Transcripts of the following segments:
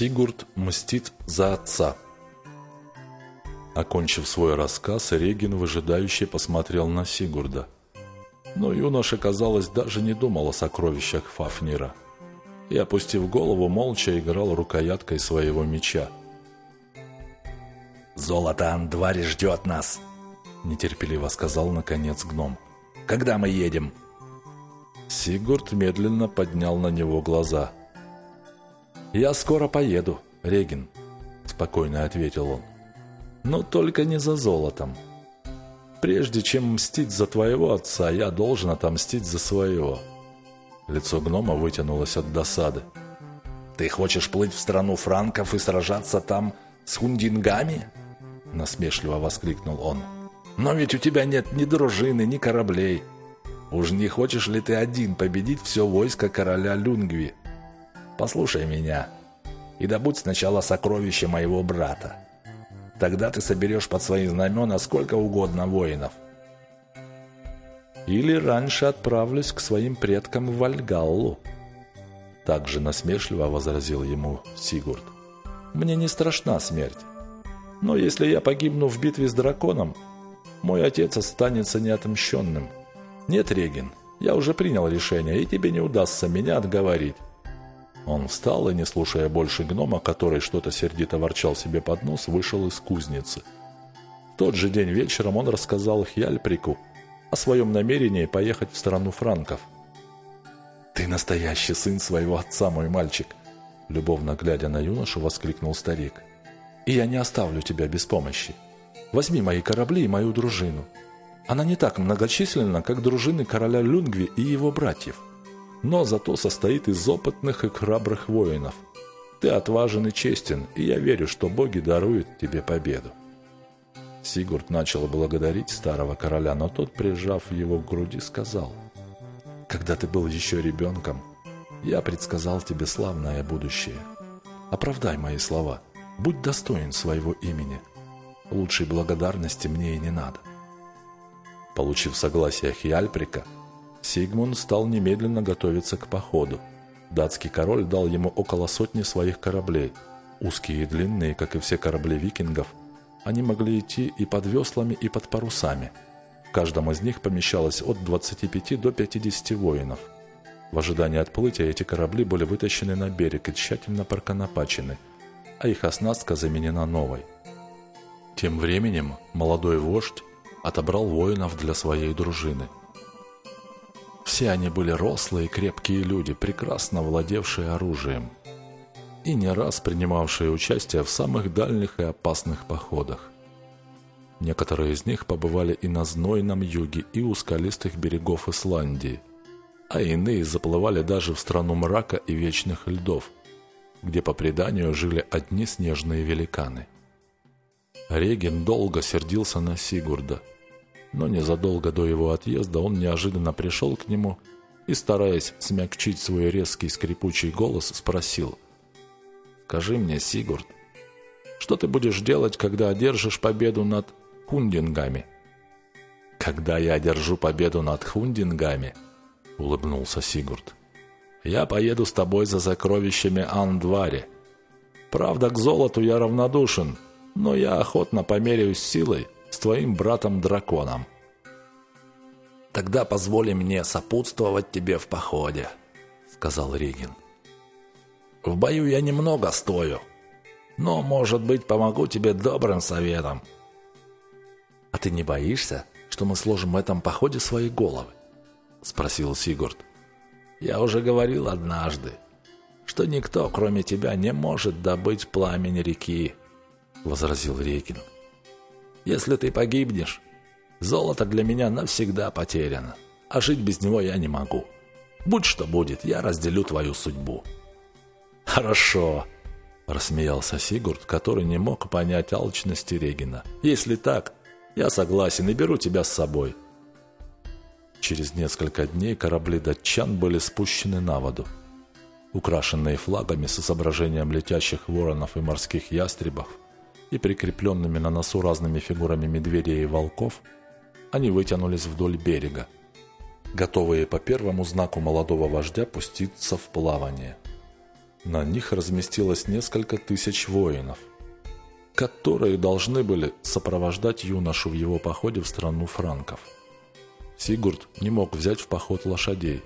Сигурд мстит за отца. Окончив свой рассказ, Регин выжидающе посмотрел на Сигурда. Но юноша, казалось, даже не думал о сокровищах Фафнира. И, опустив голову, молча играл рукояткой своего меча. «Золото Андвари ждет нас!» – нетерпеливо сказал, наконец, гном. «Когда мы едем?» Сигурд медленно поднял на него глаза – «Я скоро поеду, Регин», – спокойно ответил он. «Но только не за золотом. Прежде чем мстить за твоего отца, я должен отомстить за своего». Лицо гнома вытянулось от досады. «Ты хочешь плыть в страну франков и сражаться там с хундингами?» Насмешливо воскликнул он. «Но ведь у тебя нет ни дружины, ни кораблей. Уж не хочешь ли ты один победить все войско короля Люнгви?» Послушай меня и добудь сначала сокровища моего брата. Тогда ты соберешь под свои знамена сколько угодно воинов. Или раньше отправлюсь к своим предкам в Вальгаллу. Также насмешливо возразил ему Сигурд. Мне не страшна смерть. Но если я погибну в битве с драконом, мой отец останется неотмщенным. Нет, Регин, я уже принял решение, и тебе не удастся меня отговорить. Он встал и, не слушая больше гнома, который что-то сердито ворчал себе под нос, вышел из кузницы. В тот же день вечером он рассказал Хьяльприку о своем намерении поехать в страну франков. «Ты настоящий сын своего отца, мой мальчик!» Любовно глядя на юношу, воскликнул старик. «И я не оставлю тебя без помощи. Возьми мои корабли и мою дружину. Она не так многочисленна, как дружины короля Люнгви и его братьев но зато состоит из опытных и храбрых воинов. Ты отважен и честен, и я верю, что боги даруют тебе победу». Сигурд начал благодарить старого короля, но тот, прижав его к груди, сказал, «Когда ты был еще ребенком, я предсказал тебе славное будущее. Оправдай мои слова, будь достоин своего имени. Лучшей благодарности мне и не надо». Получив согласие Хиальприка, Сигмунд стал немедленно готовиться к походу. Датский король дал ему около сотни своих кораблей. Узкие и длинные, как и все корабли викингов, они могли идти и под веслами, и под парусами. В каждом из них помещалось от 25 до 50 воинов. В ожидании отплытия эти корабли были вытащены на берег и тщательно проконопачены, а их оснастка заменена новой. Тем временем молодой вождь отобрал воинов для своей дружины – все они были рослые, крепкие люди, прекрасно владевшие оружием и не раз принимавшие участие в самых дальних и опасных походах. Некоторые из них побывали и на знойном юге, и у скалистых берегов Исландии, а иные заплывали даже в страну мрака и вечных льдов, где по преданию жили одни снежные великаны. Реген долго сердился на Сигурда – но незадолго до его отъезда он неожиданно пришел к нему и, стараясь смягчить свой резкий скрипучий голос, спросил. «Скажи мне, Сигурд, что ты будешь делать, когда одержишь победу над хундингами?» «Когда я одержу победу над хундингами», — улыбнулся Сигурд, — «я поеду с тобой за сокровищами Андвари. Правда, к золоту я равнодушен, но я охотно померяюсь силой, с твоим братом-драконом. «Тогда позволи мне сопутствовать тебе в походе», — сказал Ригин. «В бою я немного стою, но, может быть, помогу тебе добрым советом». «А ты не боишься, что мы сложим в этом походе свои головы?» — спросил Сигурд. «Я уже говорил однажды, что никто, кроме тебя, не может добыть пламень реки», — возразил Регин. Если ты погибнешь, золото для меня навсегда потеряно, а жить без него я не могу. Будь что будет, я разделю твою судьбу». «Хорошо», – рассмеялся Сигурд, который не мог понять алчности Регина. «Если так, я согласен и беру тебя с собой». Через несколько дней корабли датчан были спущены на воду. Украшенные флагами с изображением летящих воронов и морских ястребов, и прикрепленными на носу разными фигурами медведей и волков, они вытянулись вдоль берега, готовые по первому знаку молодого вождя пуститься в плавание. На них разместилось несколько тысяч воинов, которые должны были сопровождать юношу в его походе в страну франков. Сигурд не мог взять в поход лошадей,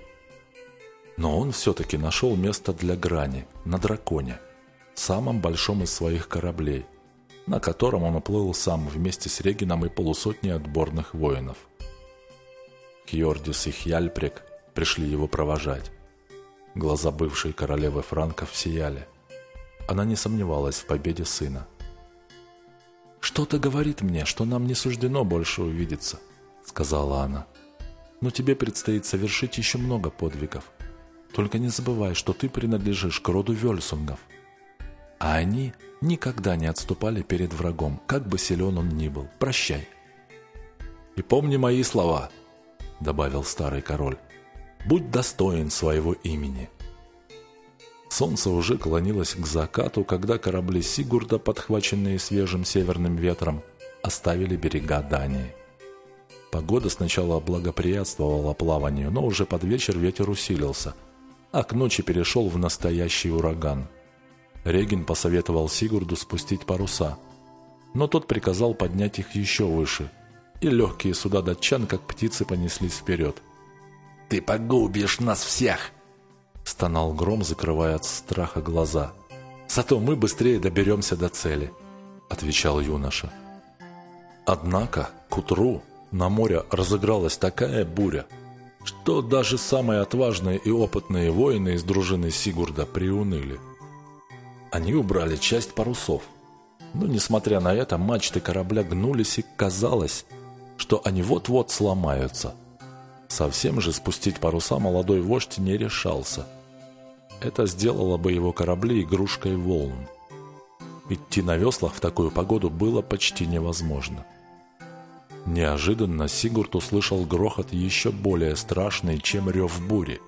но он все-таки нашел место для грани на драконе, самом большом из своих кораблей, на котором он уплыл сам вместе с Регином и полусотней отборных воинов. Хьордис и Хьяльпрек пришли его провожать. Глаза бывшей королевы франков сияли. Она не сомневалась в победе сына. «Что-то говорит мне, что нам не суждено больше увидеться», — сказала она. «Но тебе предстоит совершить еще много подвигов. Только не забывай, что ты принадлежишь к роду Вельсунгов. А они никогда не отступали перед врагом, как бы силен он ни был. Прощай». «И помни мои слова», — добавил старый король будь достоин своего имени. Солнце уже клонилось к закату, когда корабли Сигурда, подхваченные свежим северным ветром, оставили берега Дании. Погода сначала благоприятствовала плаванию, но уже под вечер ветер усилился, а к ночи перешел в настоящий ураган. Регин посоветовал Сигурду спустить паруса, но тот приказал поднять их еще выше, и легкие суда датчан, как птицы, понеслись вперед – «Ты погубишь нас всех!» Стонал гром, закрывая от страха глаза. «Зато мы быстрее доберемся до цели», — отвечал юноша. Однако к утру на море разыгралась такая буря, что даже самые отважные и опытные воины из дружины Сигурда приуныли. Они убрали часть парусов, но, несмотря на это, мачты корабля гнулись и казалось, что они вот-вот сломаются — Совсем же спустить паруса молодой вождь не решался. Это сделало бы его корабли игрушкой волн. Идти на веслах в такую погоду было почти невозможно. Неожиданно Сигурд услышал грохот еще более страшный, чем рев бури,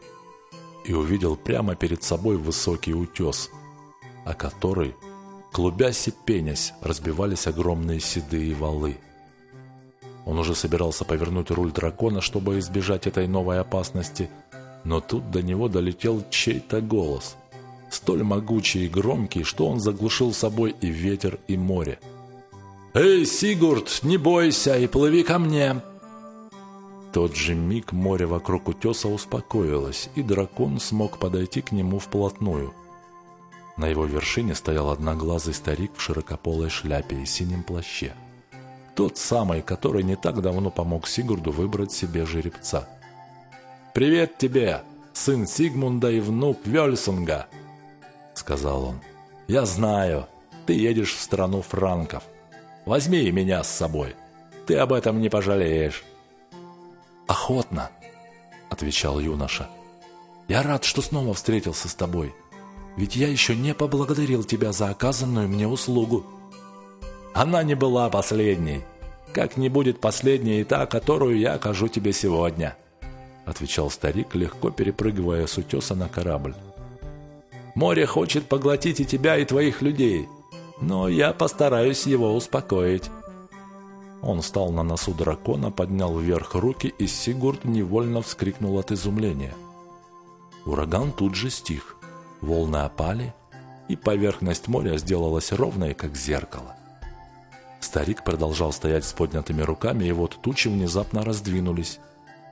и увидел прямо перед собой высокий утес, о который, клубясь и пенясь, разбивались огромные седые валы. Он уже собирался повернуть руль дракона, чтобы избежать этой новой опасности, но тут до него долетел чей-то голос, столь могучий и громкий, что он заглушил собой и ветер, и море. «Эй, Сигурд, не бойся и плыви ко мне!» тот же миг море вокруг утеса успокоилось, и дракон смог подойти к нему вплотную. На его вершине стоял одноглазый старик в широкополой шляпе и синем плаще – тот самый, который не так давно помог Сигурду выбрать себе жеребца. «Привет тебе, сын Сигмунда и внук Вельсунга!» Сказал он. «Я знаю, ты едешь в страну франков. Возьми меня с собой. Ты об этом не пожалеешь». «Охотно», — отвечал юноша. «Я рад, что снова встретился с тобой. Ведь я еще не поблагодарил тебя за оказанную мне услугу». Она не была последней. Как не будет последней и та, которую я окажу тебе сегодня», отвечал старик, легко перепрыгивая с утеса на корабль. «Море хочет поглотить и тебя, и твоих людей, но я постараюсь его успокоить». Он встал на носу дракона, поднял вверх руки, и Сигурд невольно вскрикнул от изумления. Ураган тут же стих, волны опали, и поверхность моря сделалась ровной, как зеркало. Старик продолжал стоять с поднятыми руками, и вот тучи внезапно раздвинулись,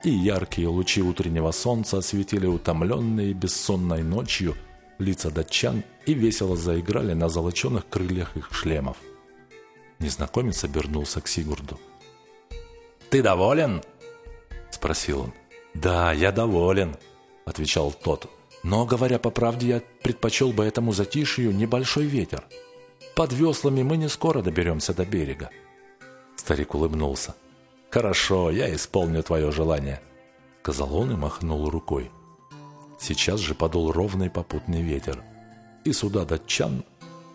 и яркие лучи утреннего солнца осветили утомленные бессонной ночью лица датчан и весело заиграли на золоченных крыльях их шлемов. Незнакомец обернулся к Сигурду. «Ты доволен?» – спросил он. «Да, я доволен», – отвечал тот. «Но, говоря по правде, я предпочел бы этому затишью небольшой ветер». Под веслами мы не скоро доберемся до берега. Старик улыбнулся. «Хорошо, я исполню твое желание», — сказал он и махнул рукой. Сейчас же подул ровный попутный ветер, и суда датчан,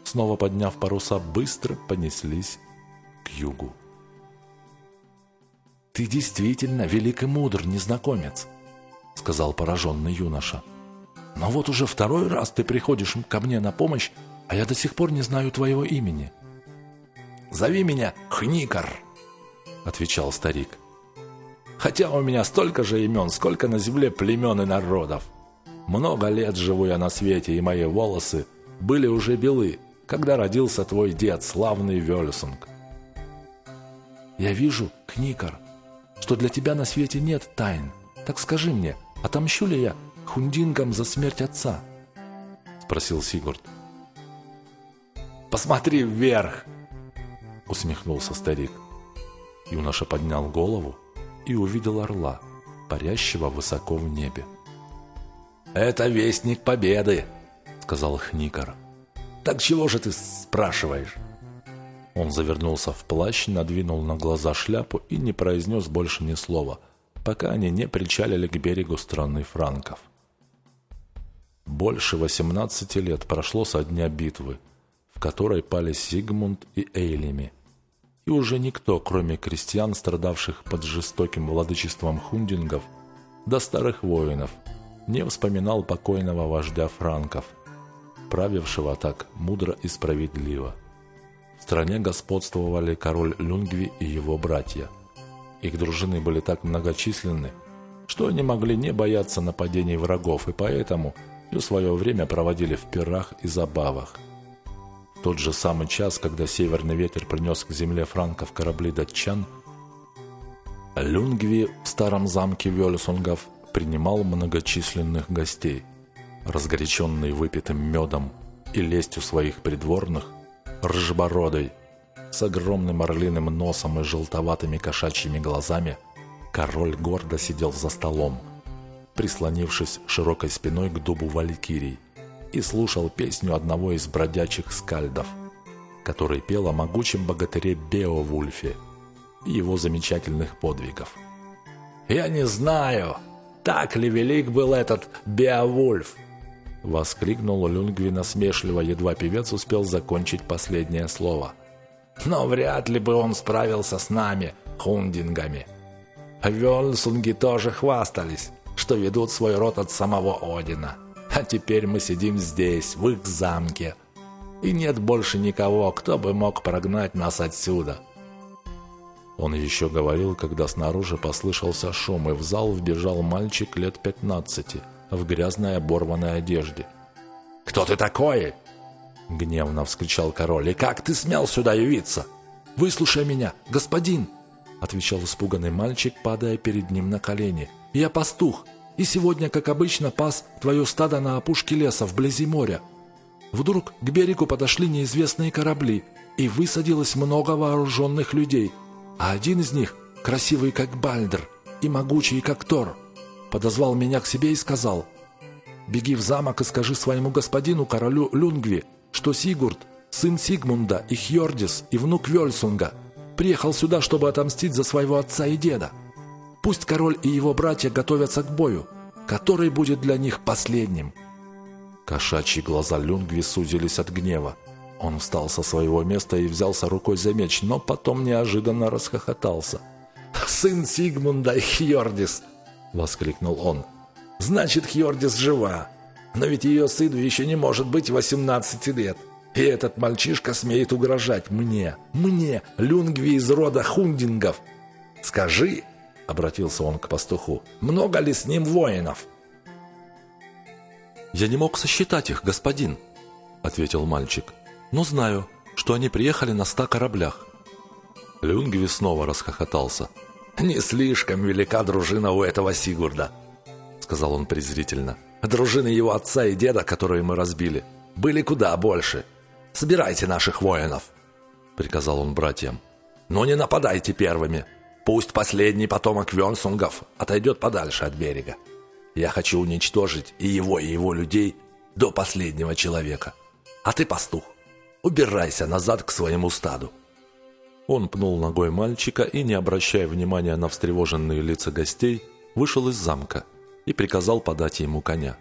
снова подняв паруса, быстро понеслись к югу. «Ты действительно велик и мудр, незнакомец», — сказал пораженный юноша. «Но вот уже второй раз ты приходишь ко мне на помощь а я до сих пор не знаю твоего имени». «Зови меня Хникар», — отвечал старик. «Хотя у меня столько же имен, сколько на земле племен и народов. Много лет живу я на свете, и мои волосы были уже белы, когда родился твой дед, славный Вельсунг. Я вижу, Кникар, что для тебя на свете нет тайн. Так скажи мне, отомщу ли я хундингам за смерть отца?» Спросил Сигурд. «Посмотри вверх!» Усмехнулся старик. Юноша поднял голову и увидел орла, парящего высоко в небе. «Это вестник победы!» — сказал Хникар. «Так чего же ты спрашиваешь?» Он завернулся в плащ, надвинул на глаза шляпу и не произнес больше ни слова, пока они не причалили к берегу страны франков. Больше 18 лет прошло со дня битвы, в которой пали Сигмунд и Эйлими. И уже никто, кроме крестьян, страдавших под жестоким владычеством хундингов, до старых воинов, не вспоминал покойного вождя франков, правившего так мудро и справедливо. В стране господствовали король Люнгви и его братья. Их дружины были так многочисленны, что они могли не бояться нападений врагов, и поэтому всю свое время проводили в пирах и забавах. В тот же самый час, когда северный ветер принес к земле франков корабли датчан, Люнгви в старом замке Вельсунгов принимал многочисленных гостей. Разгоряченный выпитым медом и лестью своих придворных, рыжебородой, с огромным орлиным носом и желтоватыми кошачьими глазами, король гордо сидел за столом, прислонившись широкой спиной к дубу валькирий, и слушал песню одного из бродячих скальдов, который пел о могучем богатыре Беовульфе и его замечательных подвигов. «Я не знаю, так ли велик был этот Беовульф?» Воскликнул Люнгви насмешливо, едва певец успел закончить последнее слово. «Но вряд ли бы он справился с нами, хундингами. Вельсунги тоже хвастались, что ведут свой род от самого Одина. А теперь мы сидим здесь, в их замке. И нет больше никого, кто бы мог прогнать нас отсюда». Он еще говорил, когда снаружи послышался шум, и в зал вбежал мальчик лет пятнадцати в грязной оборванной одежде. «Кто ты такой?» — гневно вскричал король. «И как ты смел сюда явиться?» «Выслушай меня, господин!» — отвечал испуганный мальчик, падая перед ним на колени. «Я пастух, и сегодня, как обычно, пас твое стадо на опушке леса вблизи моря. Вдруг к берегу подошли неизвестные корабли, и высадилось много вооруженных людей, а один из них, красивый как Бальдер и могучий как Тор, подозвал меня к себе и сказал, «Беги в замок и скажи своему господину, королю Люнгви, что Сигурд, сын Сигмунда и Хьордис и внук Вельсунга, приехал сюда, чтобы отомстить за своего отца и деда. Пусть король и его братья готовятся к бою, который будет для них последним». Кошачьи глаза Люнгви сузились от гнева. Он встал со своего места и взялся рукой за меч, но потом неожиданно расхохотался. «Сын Сигмунда Хьордис!» — воскликнул он. «Значит, Хьордис жива. Но ведь ее сыну еще не может быть 18 лет. И этот мальчишка смеет угрожать мне, мне, Люнгви из рода Хундингов. Скажи, — обратился он к пастуху, — много ли с ним воинов?» «Я не мог сосчитать их, господин», — ответил мальчик. «Но знаю, что они приехали на ста кораблях». Люнгви снова расхохотался. «Не слишком велика дружина у этого Сигурда», — сказал он презрительно. «Дружины его отца и деда, которые мы разбили, были куда больше. Собирайте наших воинов», — приказал он братьям. «Но не нападайте первыми. Пусть последний потомок Венсунгов отойдет подальше от берега. Я хочу уничтожить и его, и его людей до последнего человека. А ты, пастух, убирайся назад к своему стаду». Он пнул ногой мальчика и, не обращая внимания на встревоженные лица гостей, вышел из замка и приказал подать ему коня.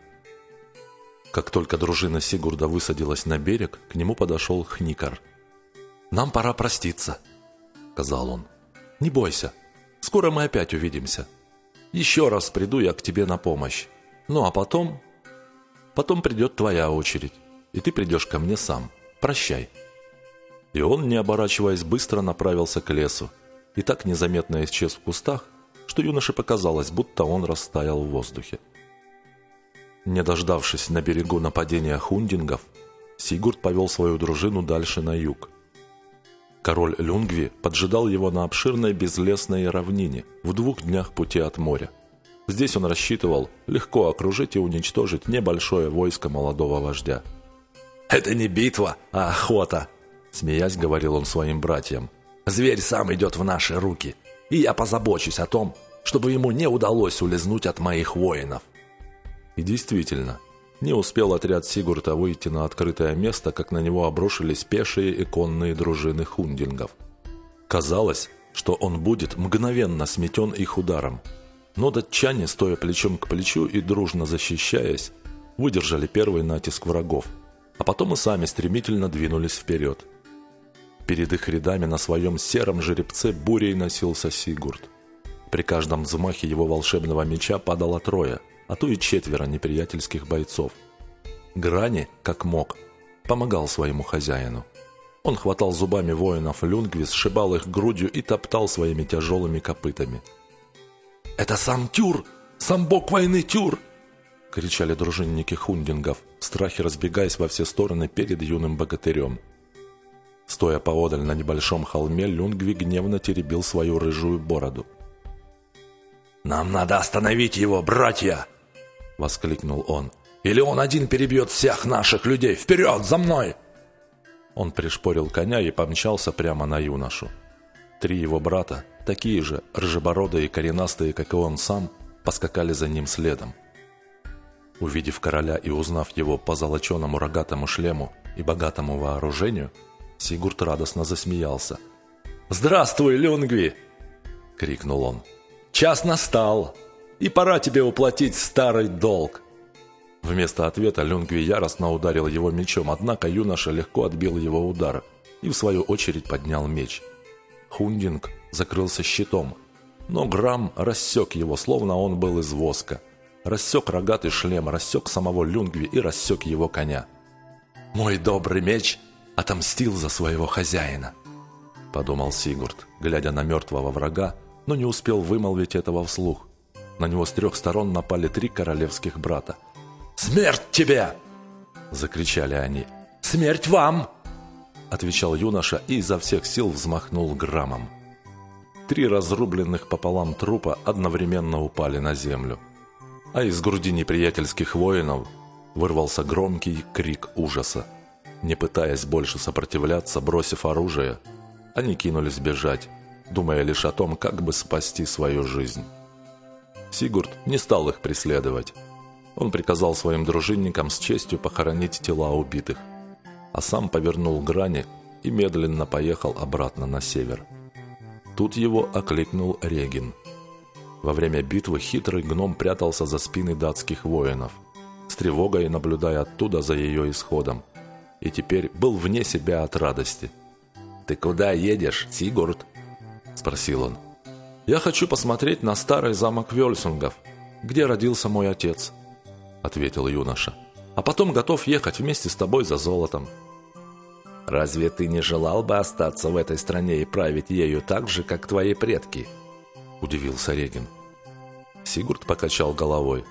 Как только дружина Сигурда высадилась на берег, к нему подошел Хникар. «Нам пора проститься», — сказал он. «Не бойся, скоро мы опять увидимся. Еще раз приду я к тебе на помощь. Ну а потом... Потом придет твоя очередь, и ты придешь ко мне сам. Прощай». И он, не оборачиваясь, быстро направился к лесу и так незаметно исчез в кустах, что юноше показалось, будто он растаял в воздухе. Не дождавшись на берегу нападения хундингов, Сигурд повел свою дружину дальше на юг. Король Люнгви поджидал его на обширной безлесной равнине в двух днях пути от моря. Здесь он рассчитывал легко окружить и уничтожить небольшое войско молодого вождя. «Это не битва, а охота!» Смеясь, говорил он своим братьям. «Зверь сам идет в наши руки, и я позабочусь о том, чтобы ему не удалось улизнуть от моих воинов». И действительно, не успел отряд Сигурта выйти на открытое место, как на него обрушились пешие и конные дружины хундингов. Казалось, что он будет мгновенно сметен их ударом. Но датчане, стоя плечом к плечу и дружно защищаясь, выдержали первый натиск врагов, а потом и сами стремительно двинулись вперед. Перед их рядами на своем сером жеребце бурей носился Сигурд. При каждом взмахе его волшебного меча падало трое – а то и четверо неприятельских бойцов. Грани, как мог, помогал своему хозяину. Он хватал зубами воинов Люнгви, сшибал их грудью и топтал своими тяжелыми копытами. «Это сам Тюр! Сам бог войны Тюр!» — кричали дружинники хундингов, в страхе разбегаясь во все стороны перед юным богатырем. Стоя поодаль на небольшом холме, Люнгви гневно теребил свою рыжую бороду. «Нам надо остановить его, братья!» Воскликнул он. «Или он один перебьет всех наших людей! Вперед, за мной!» Он пришпорил коня и помчался прямо на юношу. Три его брата, такие же, рыжебородые и коренастые, как и он сам, поскакали за ним следом. Увидев короля и узнав его по золоченому рогатому шлему и богатому вооружению, Сигурд радостно засмеялся. «Здравствуй, Люнгви!» — крикнул он. «Час настал! И пора тебе уплатить старый долг». Вместо ответа Люнгви яростно ударил его мечом, однако юноша легко отбил его удар и в свою очередь поднял меч. Хундинг закрылся щитом, но Грам рассек его, словно он был из воска. Рассек рогатый шлем, рассек самого Люнгви и рассек его коня. «Мой добрый меч отомстил за своего хозяина», — подумал Сигурд, глядя на мертвого врага, но не успел вымолвить этого вслух. На него с трех сторон напали три королевских брата. «Смерть тебе!» – закричали они. «Смерть вам!» – отвечал юноша и изо всех сил взмахнул граммом. Три разрубленных пополам трупа одновременно упали на землю. А из груди неприятельских воинов вырвался громкий крик ужаса. Не пытаясь больше сопротивляться, бросив оружие, они кинулись бежать, думая лишь о том, как бы спасти свою жизнь. Сигурд не стал их преследовать. Он приказал своим дружинникам с честью похоронить тела убитых, а сам повернул грани и медленно поехал обратно на север. Тут его окликнул Регин. Во время битвы хитрый гном прятался за спины датских воинов, с тревогой наблюдая оттуда за ее исходом, и теперь был вне себя от радости. «Ты куда едешь, Сигурд?» – спросил он. «Я хочу посмотреть на старый замок Вельсунгов, где родился мой отец», — ответил юноша. «А потом готов ехать вместе с тобой за золотом». «Разве ты не желал бы остаться в этой стране и править ею так же, как твои предки?» — удивился Регин. Сигурд покачал головой.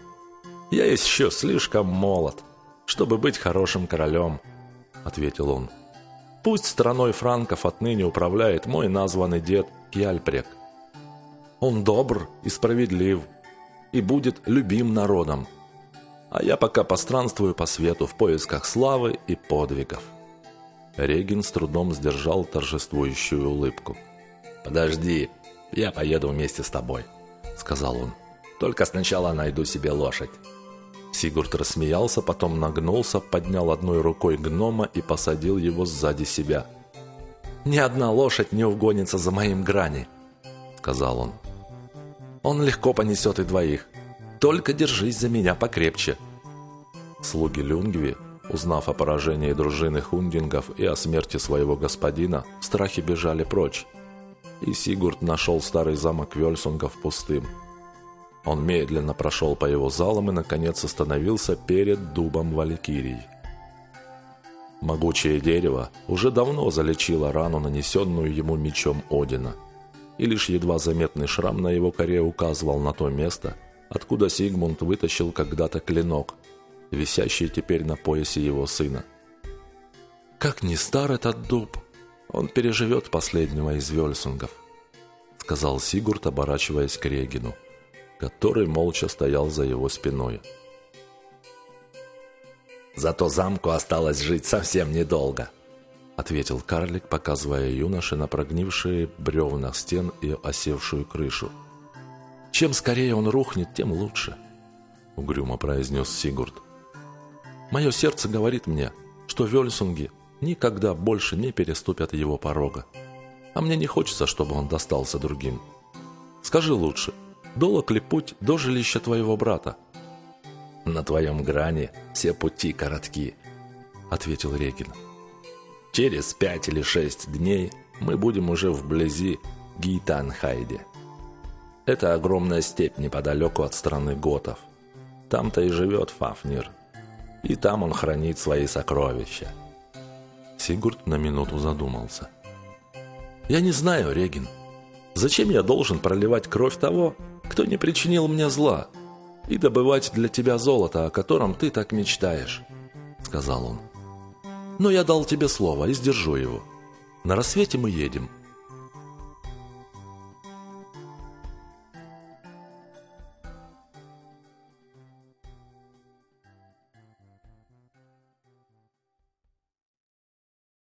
«Я еще слишком молод, чтобы быть хорошим королем», — ответил он. «Пусть страной франков отныне управляет мой названный дед Кьяльпрек. Он добр и справедлив, и будет любим народом. А я пока постранствую по свету в поисках славы и подвигов». Регин с трудом сдержал торжествующую улыбку. «Подожди, я поеду вместе с тобой», — сказал он. «Только сначала найду себе лошадь». Сигурд рассмеялся, потом нагнулся, поднял одной рукой гнома и посадил его сзади себя. «Ни одна лошадь не угонится за моим грани», — сказал он. Он легко понесет и двоих. Только держись за меня покрепче». Слуги Люнгви, узнав о поражении дружины хундингов и о смерти своего господина, в страхе бежали прочь. И Сигурд нашел старый замок Вельсунгов пустым. Он медленно прошел по его залам и, наконец, остановился перед дубом Валькирий. Могучее дерево уже давно залечило рану, нанесенную ему мечом Одина – и лишь едва заметный шрам на его коре указывал на то место, откуда Сигмунд вытащил когда-то клинок, висящий теперь на поясе его сына. «Как ни стар этот дуб, он переживет последнего из Вельсунгов», сказал Сигурд, оборачиваясь к Регину, который молча стоял за его спиной. «Зато замку осталось жить совсем недолго», ответил карлик, показывая юноше на прогнившие бревна стен и осевшую крышу. «Чем скорее он рухнет, тем лучше», — угрюмо произнес Сигурд. «Мое сердце говорит мне, что Вельсунги никогда больше не переступят его порога. А мне не хочется, чтобы он достался другим. Скажи лучше, долог ли путь до жилища твоего брата?» «На твоем грани все пути коротки», — ответил Регин. «Через пять или шесть дней мы будем уже вблизи Гейтанхайде. Это огромная степь неподалеку от страны готов. Там-то и живет Фафнир. И там он хранит свои сокровища». Сигурд на минуту задумался. «Я не знаю, Регин. Зачем я должен проливать кровь того, кто не причинил мне зла?» и добывать для тебя золото, о котором ты так мечтаешь», — сказал он. «Но я дал тебе слово и сдержу его. На рассвете мы едем.